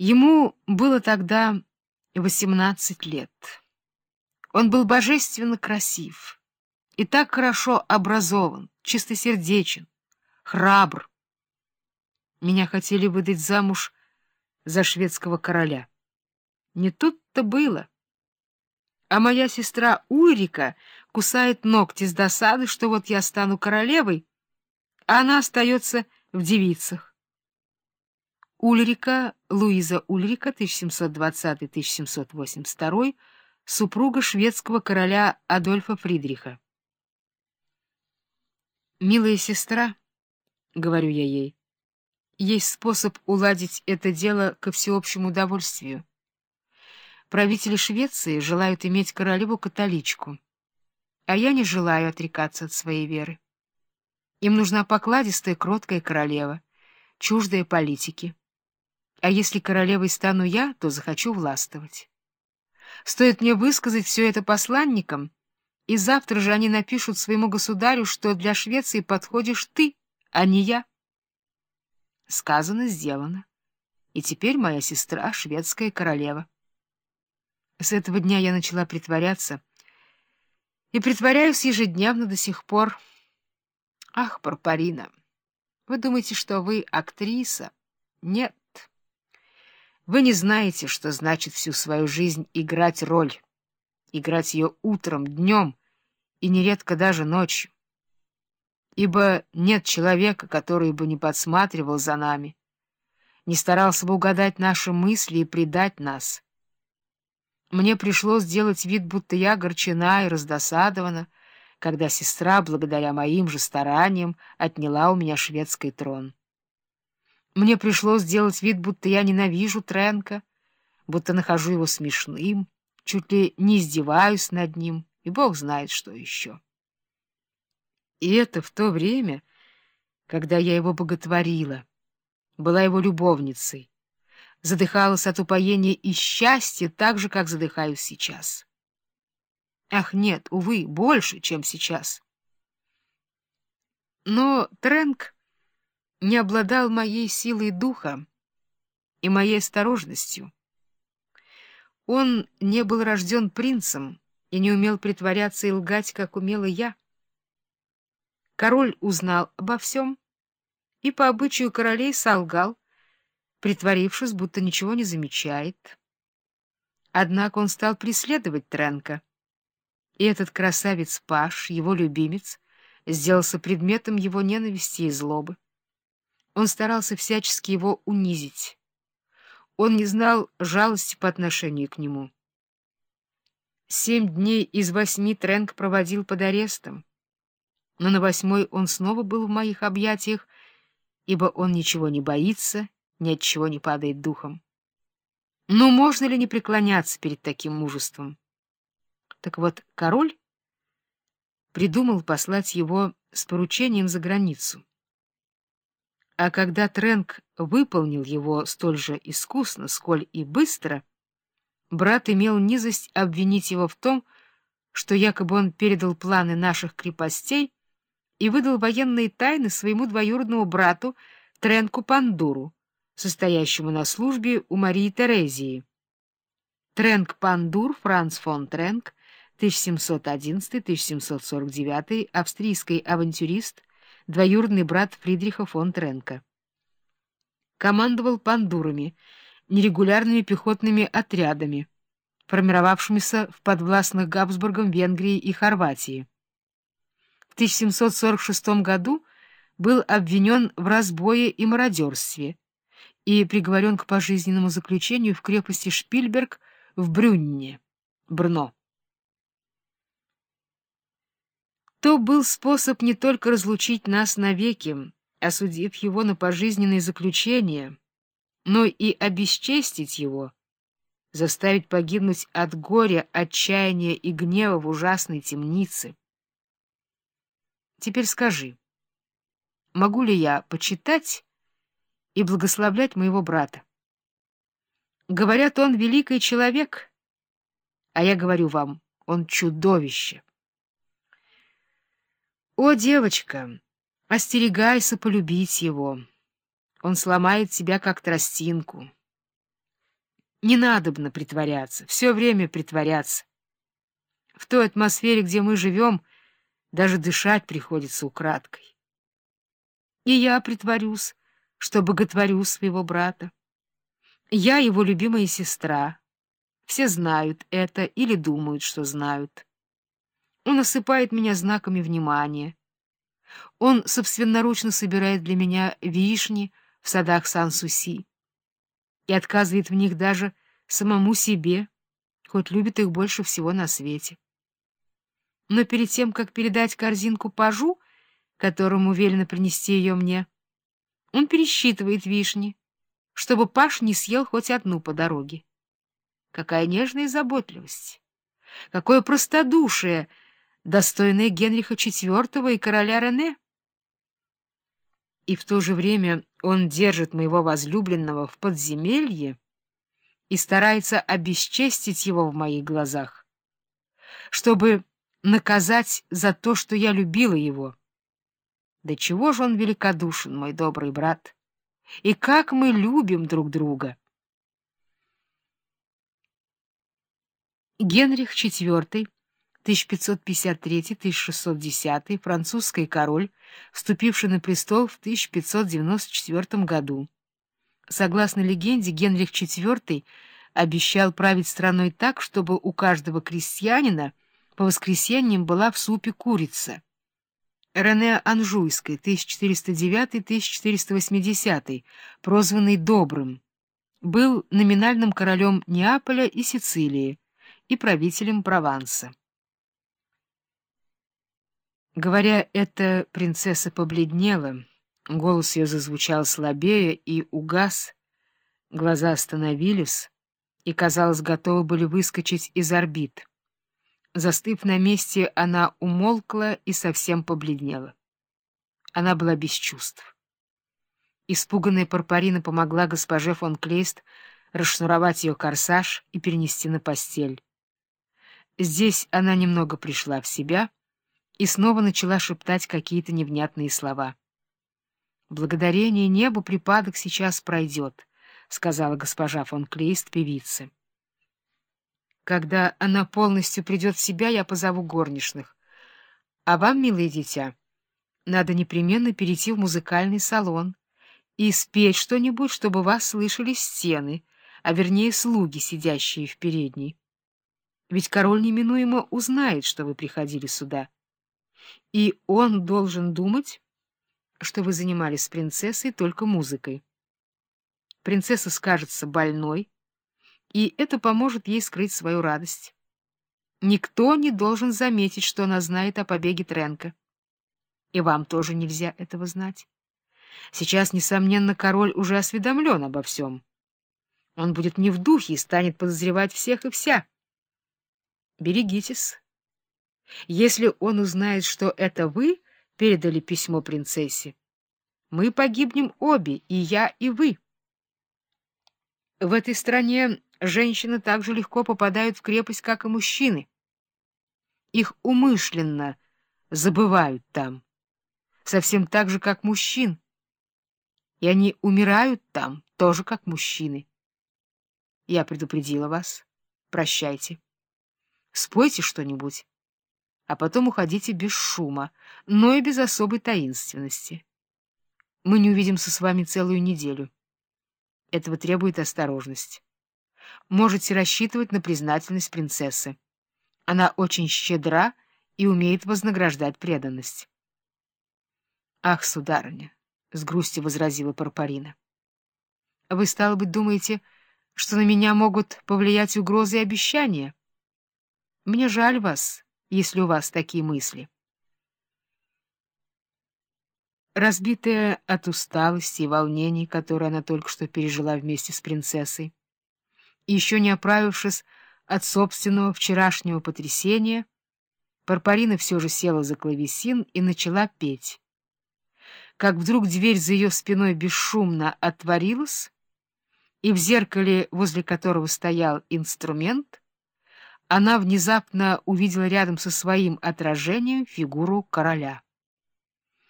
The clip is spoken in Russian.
Ему было тогда восемнадцать лет. Он был божественно красив и так хорошо образован, чистосердечен, храбр. Меня хотели выдать замуж за шведского короля. Не тут-то было. А моя сестра Урика кусает ногти с досады, что вот я стану королевой, а она остается в девицах. Ульрика, Луиза Ульрика, 1720-1782, супруга шведского короля Адольфа Фридриха. «Милая сестра», — говорю я ей, — «есть способ уладить это дело ко всеобщему удовольствию. Правители Швеции желают иметь королеву-католичку, а я не желаю отрекаться от своей веры. Им нужна покладистая, кроткая королева, чуждая политики». А если королевой стану я, то захочу властвовать. Стоит мне высказать все это посланникам, и завтра же они напишут своему государю, что для Швеции подходишь ты, а не я. Сказано, сделано. И теперь моя сестра — шведская королева. С этого дня я начала притворяться, и притворяюсь ежедневно до сих пор. Ах, Парпарина, вы думаете, что вы актриса? Нет. Вы не знаете, что значит всю свою жизнь играть роль, играть ее утром, днем и нередко даже ночью. Ибо нет человека, который бы не подсматривал за нами, не старался бы угадать наши мысли и предать нас. Мне пришлось сделать вид, будто я огорчена и раздосадована, когда сестра, благодаря моим же стараниям, отняла у меня шведский трон. Мне пришлось сделать вид, будто я ненавижу Тренка, будто нахожу его смешным, чуть ли не издеваюсь над ним, и бог знает, что еще. И это в то время, когда я его боготворила, была его любовницей, задыхалась от упоения и счастья так же, как задыхаюсь сейчас. Ах, нет, увы, больше, чем сейчас. Но Тренк не обладал моей силой духа и моей осторожностью. Он не был рожден принцем и не умел притворяться и лгать, как умела я. Король узнал обо всем и по обычаю королей солгал, притворившись, будто ничего не замечает. Однако он стал преследовать Тренка, и этот красавец Паш, его любимец, сделался предметом его ненависти и злобы. Он старался всячески его унизить. Он не знал жалости по отношению к нему. Семь дней из восьми Тренк проводил под арестом, но на восьмой он снова был в моих объятиях, ибо он ничего не боится, ни от чего не падает духом. Ну, можно ли не преклоняться перед таким мужеством? Так вот, король придумал послать его с поручением за границу. А когда Тренк выполнил его столь же искусно, сколь и быстро, брат имел низость обвинить его в том, что якобы он передал планы наших крепостей и выдал военные тайны своему двоюродному брату Тренку Пандуру, состоящему на службе у Марии Терезии. Тренк Пандур, Франц фон Тренк, 1711-1749, австрийский авантюрист, двоюродный брат Фридриха фон Тренка. Командовал пандурами, нерегулярными пехотными отрядами, формировавшимися в подвластных Габсбургом Венгрии и Хорватии. В 1746 году был обвинен в разбое и мародерстве и приговорен к пожизненному заключению в крепости Шпильберг в Брюнне, Брно. То был способ не только разлучить нас навеки, осудив его на пожизненное заключение, но и обесчестить его, заставить погибнуть от горя, отчаяния и гнева в ужасной темнице. Теперь скажи, могу ли я почитать и благословлять моего брата? Говорят, он великий человек, а я говорю вам, он чудовище. О, девочка, остерегайся полюбить его. Он сломает тебя, как тростинку. Не надобно притворяться, все время притворяться. В той атмосфере, где мы живем, даже дышать приходится украдкой. И я притворюсь, что боготворю своего брата. Я его любимая сестра. Все знают это или думают, что знают. Он осыпает меня знаками внимания. Он собственноручно собирает для меня вишни в садах Сан-Суси и отказывает в них даже самому себе, хоть любит их больше всего на свете. Но перед тем, как передать корзинку пажу, которому велено принести ее мне, он пересчитывает вишни, чтобы паш не съел хоть одну по дороге. Какая нежная заботливость! Какое простодушие, достойное Генриха IV и короля Рене! И в то же время он держит моего возлюбленного в подземелье и старается обесчестить его в моих глазах, чтобы наказать за то, что я любила его. Да чего же он великодушен, мой добрый брат, и как мы любим друг друга! Генрих IV, 1553-1610, французский король, вступивший на престол в 1594 году. Согласно легенде, Генрих IV обещал править страной так, чтобы у каждого крестьянина по воскресеньям была в супе курица. Рене Анжуйской, 1409-1480, прозванный Добрым, был номинальным королем Неаполя и Сицилии и правителем Прованса. Говоря это, принцесса побледнела, голос ее зазвучал слабее и угас, глаза остановились и, казалось, готовы были выскочить из орбит. Застыв на месте, она умолкла и совсем побледнела. Она была без чувств. Испуганная Парпарина помогла госпоже фон Клейст расшнуровать ее корсаж и перенести на постель. Здесь она немного пришла в себя и снова начала шептать какие-то невнятные слова. «Благодарение небу припадок сейчас пройдет», — сказала госпожа фон Клейст певице. «Когда она полностью придет в себя, я позову горничных. А вам, милое дитя, надо непременно перейти в музыкальный салон и спеть что-нибудь, чтобы вас слышали стены, а вернее слуги, сидящие в передней». Ведь король неминуемо узнает, что вы приходили сюда. И он должен думать, что вы занимались с принцессой только музыкой. Принцесса скажется больной, и это поможет ей скрыть свою радость. Никто не должен заметить, что она знает о побеге Тренка. И вам тоже нельзя этого знать. Сейчас, несомненно, король уже осведомлен обо всем. Он будет не в духе и станет подозревать всех и вся. Берегитесь. Если он узнает, что это вы передали письмо принцессе, мы погибнем обе, и я, и вы. В этой стране женщины так же легко попадают в крепость, как и мужчины. Их умышленно забывают там, совсем так же, как мужчин. И они умирают там, тоже как мужчины. Я предупредила вас. Прощайте. Спойте что-нибудь, а потом уходите без шума, но и без особой таинственности. Мы не увидимся с вами целую неделю. Этого требует осторожность. Можете рассчитывать на признательность принцессы. Она очень щедра и умеет вознаграждать преданность. — Ах, сударыня! — с грустью возразила Парпарина. — Вы, стало быть, думаете, что на меня могут повлиять угрозы и обещания? — мне жаль вас, если у вас такие мысли. Разбитая от усталости и волнений, которые она только что пережила вместе с принцессой, и еще не оправившись от собственного вчерашнего потрясения, Парпарина все же села за клавесин и начала петь. Как вдруг дверь за ее спиной бесшумно отворилась, и в зеркале, возле которого стоял инструмент, она внезапно увидела рядом со своим отражением фигуру короля.